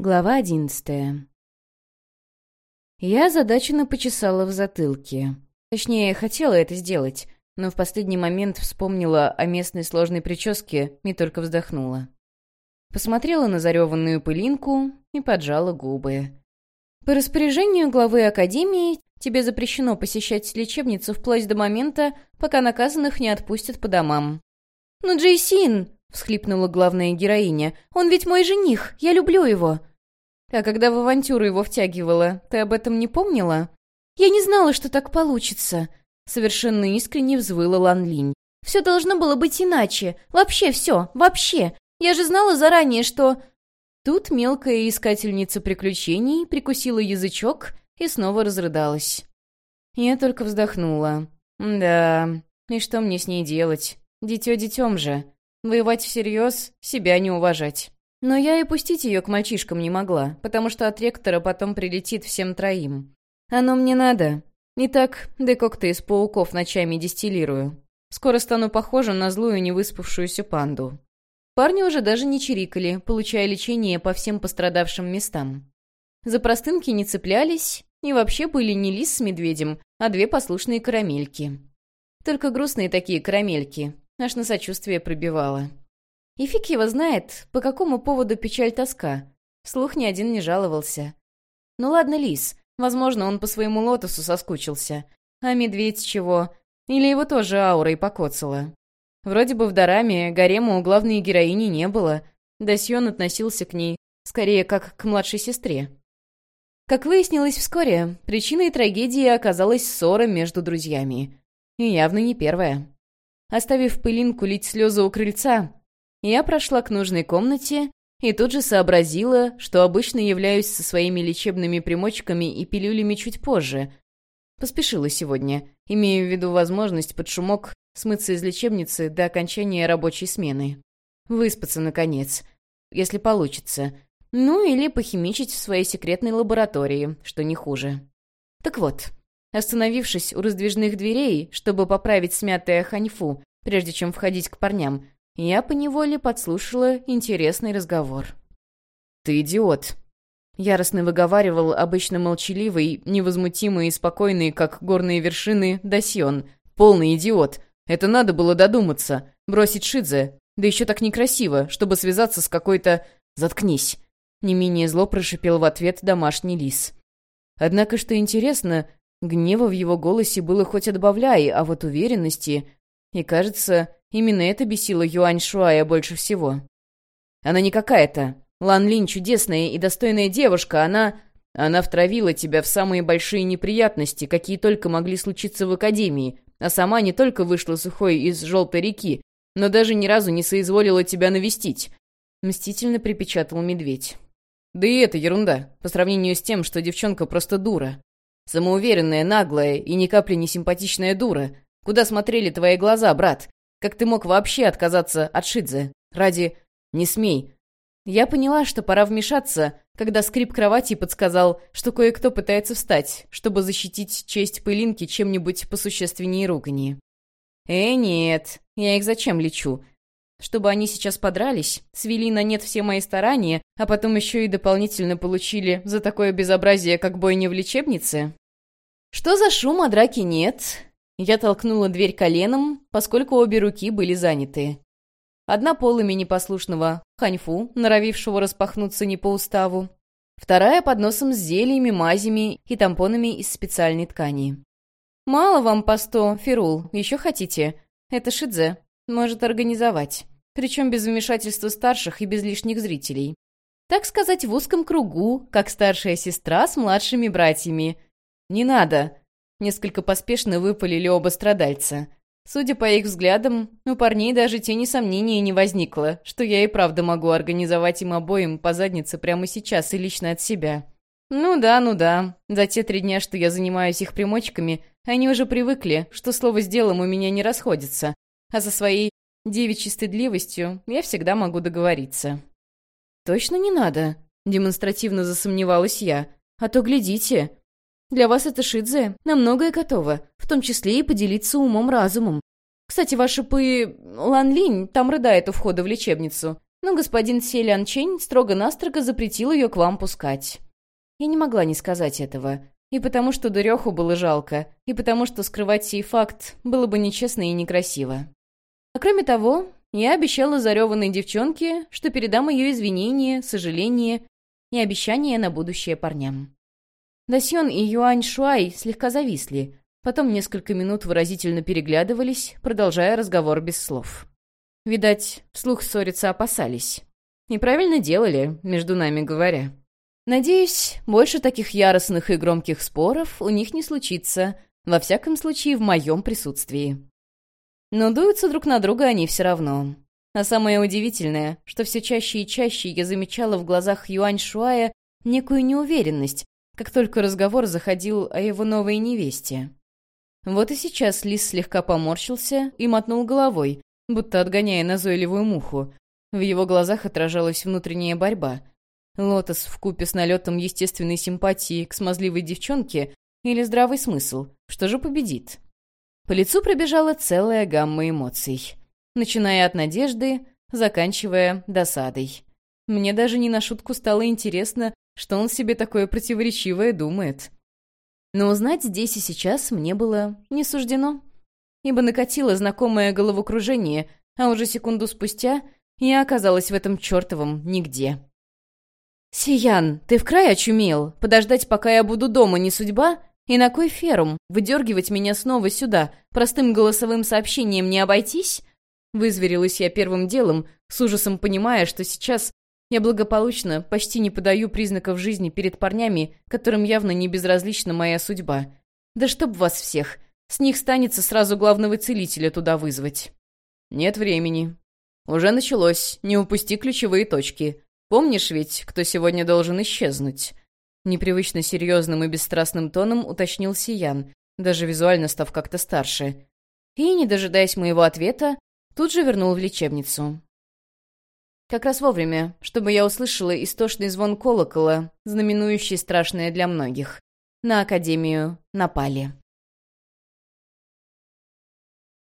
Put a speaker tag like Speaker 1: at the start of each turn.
Speaker 1: Глава одиннадцатая. Я озадаченно почесала в затылке. Точнее, хотела это сделать, но в последний момент вспомнила о местной сложной прическе и только вздохнула. Посмотрела на зареванную пылинку и поджала губы. По распоряжению главы Академии тебе запрещено посещать лечебницу вплоть до момента, пока наказанных не отпустят по домам. «Ну, Джейсин!» — всхлипнула главная героиня. «Он ведь мой жених! Я люблю его!» «А когда в авантюру его втягивала, ты об этом не помнила?» «Я не знала, что так получится!» Совершенно искренне взвыла Лан Линь. «Все должно было быть иначе! Вообще все! Вообще! Я же знала заранее, что...» Тут мелкая искательница приключений прикусила язычок и снова разрыдалась. Я только вздохнула. «Да, и что мне с ней делать? Дитё детем же. Воевать всерьез, себя не уважать. Но я и пустить ее к мальчишкам не могла, потому что от ректора потом прилетит всем троим. Оно мне надо. Не так декокты из пауков ночами дистиллирую. Скоро стану похожа на злую невыспавшуюся панду. Парни уже даже не чирикали, получая лечение по всем пострадавшим местам. За простынки не цеплялись, и вообще были не лис с медведем, а две послушные карамельки. Только грустные такие карамельки, Аж на сочувствие пробивала. И фиг его знает, по какому поводу печаль-тоска. Слух ни один не жаловался. Ну ладно, лис. Возможно, он по своему лотосу соскучился. А медведь чего? Или его тоже аурой покоцала? Вроде бы в Дораме гарема у главной героини не было. Дасьон относился к ней скорее как к младшей сестре. Как выяснилось вскоре, причиной трагедии оказалась ссора между друзьями. И явно не первая. Оставив пылинку лить слезы у крыльца, я прошла к нужной комнате и тут же сообразила, что обычно являюсь со своими лечебными примочками и пилюлями чуть позже. Поспешила сегодня, имея в виду возможность под шумок смыться из лечебницы до окончания рабочей смены. Выспаться, наконец, если получится. Ну, или похимичить в своей секретной лаборатории, что не хуже. Так вот, Остановившись у раздвижных дверей, чтобы поправить смятое ханьфу, прежде чем входить к парням, я поневоле подслушала интересный разговор. «Ты идиот!» Яростно выговаривал обычно молчаливый, невозмутимый и спокойный, как горные вершины, Дасьон. «Полный идиот! Это надо было додуматься. Бросить Шидзе. Да еще так некрасиво, чтобы связаться с какой-то... Заткнись!» Не менее зло прошипел в ответ домашний лис. Однако, что интересно, Гнева в его голосе было хоть отбавляй, а вот уверенности... И, кажется, именно это бесило Юань Шуая больше всего. «Она не какая-то. Лан Лин чудесная и достойная девушка, она...» «Она втравила тебя в самые большие неприятности, какие только могли случиться в Академии, а сама не только вышла сухой из Желтой реки, но даже ни разу не соизволила тебя навестить», — мстительно припечатал медведь. «Да и это ерунда, по сравнению с тем, что девчонка просто дура. Самоуверенная, наглая и ни капли не симпатичная дура. Куда смотрели твои глаза, брат? Как ты мог вообще отказаться от Шидзе? Ради... Не смей. Я поняла, что пора вмешаться, когда скрип кровати подсказал, что кое-кто пытается встать, чтобы защитить честь пылинки чем-нибудь посущественнее ругани. «Э, нет, я их зачем лечу? Чтобы они сейчас подрались, свели на нет все мои старания, а потом еще и дополнительно получили за такое безобразие, как бойня в лечебнице? Что за шум, а драки нет? Я толкнула дверь коленом, поскольку обе руки были заняты. Одна полами непослушного ханьфу, норовившего распахнуться не по уставу. Вторая под носом с зельями, мазями и тампонами из специальной ткани. «Мало вам по сто, Фирул, еще хотите? Это Шидзе, может организовать. Причем без вмешательства старших и без лишних зрителей. Так сказать, в узком кругу, как старшая сестра с младшими братьями. «Не надо!» Несколько поспешно выпалили оба страдальца. Судя по их взглядам, у парней даже тени сомнения не возникло, что я и правда могу организовать им обоим по заднице прямо сейчас и лично от себя. Ну да, ну да. За те три дня, что я занимаюсь их примочками, они уже привыкли, что слово с делом у меня не расходится, а со своей девичьей стыдливостью я всегда могу договориться. «Точно не надо?» — демонстративно засомневалась я. «А то глядите. Для вас это Шидзе на многое готово, в том числе и поделиться умом-разумом. Кстати, ваша пы... Лан Линь там рыдает у входа в лечебницу. но господин Селян Чень строго-настрого запретил ее к вам пускать. Я не могла не сказать этого. И потому что дуреху было жалко, и потому что скрывать сей факт было бы нечестно и некрасиво. А кроме того, я обещала зареванной девчонке, что передам ее извинения, сожаления и обещания на будущее парням. Дасьон и Юань Шуай слегка зависли, потом несколько минут выразительно переглядывались, продолжая разговор без слов. Видать, вслух ссориться опасались. Неправильно делали, между нами говоря. Надеюсь, больше таких яростных и громких споров у них не случится, во всяком случае в моем присутствии. Но дуются друг на друга они все равно. А самое удивительное, что все чаще и чаще я замечала в глазах Юань Шуая некую неуверенность, как только разговор заходил о его новой невесте. Вот и сейчас Лис слегка поморщился и мотнул головой, будто отгоняя назойливую муху. В его глазах отражалась внутренняя борьба. Лотос в купе с налетом естественной симпатии к смазливой девчонке или здравый смысл? Что же победит? По лицу пробежала целая гамма эмоций. Начиная от надежды, заканчивая досадой. Мне даже не на шутку стало интересно, что он себе такое противоречивое думает. Но узнать здесь и сейчас мне было не суждено. Ибо накатило знакомое головокружение, а уже секунду спустя я оказалась в этом чертовом нигде. «Сиян, ты в край очумел? Подождать, пока я буду дома, не судьба? И на кой ферум? Выдергивать меня снова сюда? Простым голосовым сообщением не обойтись?» Вызверилась я первым делом, с ужасом понимая, что сейчас я благополучно почти не подаю признаков жизни перед парнями, которым явно не безразлична моя судьба. Да чтоб вас всех! С них станется сразу главного целителя туда вызвать. Нет времени. Уже началось, не упусти ключевые точки. Помнишь ведь, кто сегодня должен исчезнуть? Непривычно серьезным и бесстрастным тоном уточнил Сиян, даже визуально став как-то старше. И, не дожидаясь моего ответа, тут же вернул в лечебницу. Как раз вовремя, чтобы я услышала истошный звон колокола, знаменующий страшное для многих. На Академию напали.